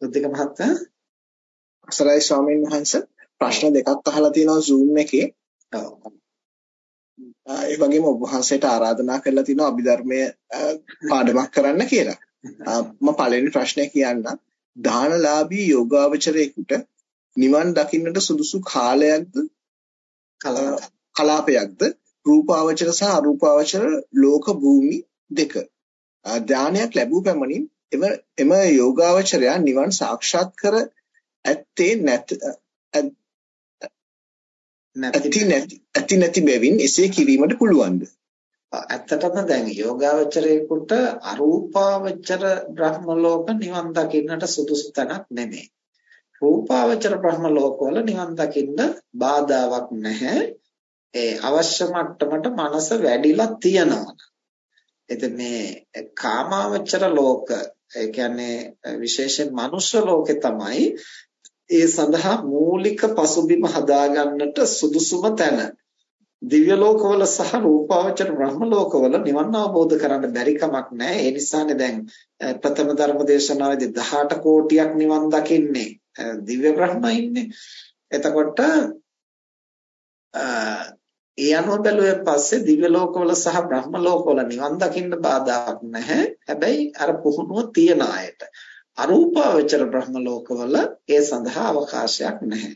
බුද්ධික මහත්තයා අසරයි ස්වාමීන් වහන්සේ ප්‍රශ්න දෙකක් අහලා තියෙනවා Zoom එකේ. ඒ වගේම ඔබ වහන්සේට ආරාධනා කරලා තිනවා අභිධර්මයේ පාඩමක් කරන්න කියලා. මම පළවෙනි ප්‍රශ්නේ කියන්න. දානලාභී යෝගාවචරයෙකුට නිවන් දකින්නට සුදුසු කාලයක්ද කලාපයක්ද රූපාවචර සහ අරූපාවචර ලෝක භූමි දෙක. ධානයක් ලැබූ පැමණින් එම එම යෝගාවචරය නිවන් සාක්ෂාත් කර ඇත්තේ නැත නැති නැති ඇති නැති බැවින් එසේ කිරීමට පුළුවන්ද ඇත්තටම දැන් යෝගාවචරයේකට අරූපාවචර බ්‍රහ්ම ලෝක නිවන් දකින්නට සුදුසු තැනක් නෙමෙයි. රූපාවචර බ්‍රහ්ම ලෝකවල නිවන් දකින්න බාධාවක් නැහැ. ඒ අවශ්‍ය මට්ටමට මනස වැඩිලා තියෙනවා. එතෙ මේ කාමාවචර ලෝක ඒ කියන්නේ විශේෂයෙන් මනුෂ්‍ය ලෝකේ තමයි ඒ සඳහා මූලික පසුබිම හදාගන්නට සුදුසුම තැන. දිව්‍ය ලෝකවල සහ රූපාවචර බ්‍රහ්ම ලෝකවල නිවන් අවබෝධ කරන්න බැරි කමක් නැහැ. ඒ නිසානේ දැන් ප්‍රථම ධර්ම දේශනාවේදී 18 කෝටියක් නිවන් දකින්නේ දිව්‍ය බ්‍රහ්මයින්නේ. එතකොට ඒ අනුව බැලුවෙන් පස්සේ දිව්‍ය ලෝකවල සහ බ්‍රහ්ම ලෝකවල නිවන් දකින්න බාධාක් නැහැ. හැබැයි අර පුහුණුව තියන අයට අරූපාවචර බ්‍රහ්ම ලෝකවල ඒ සඳහා අවකාශයක් නැහැ.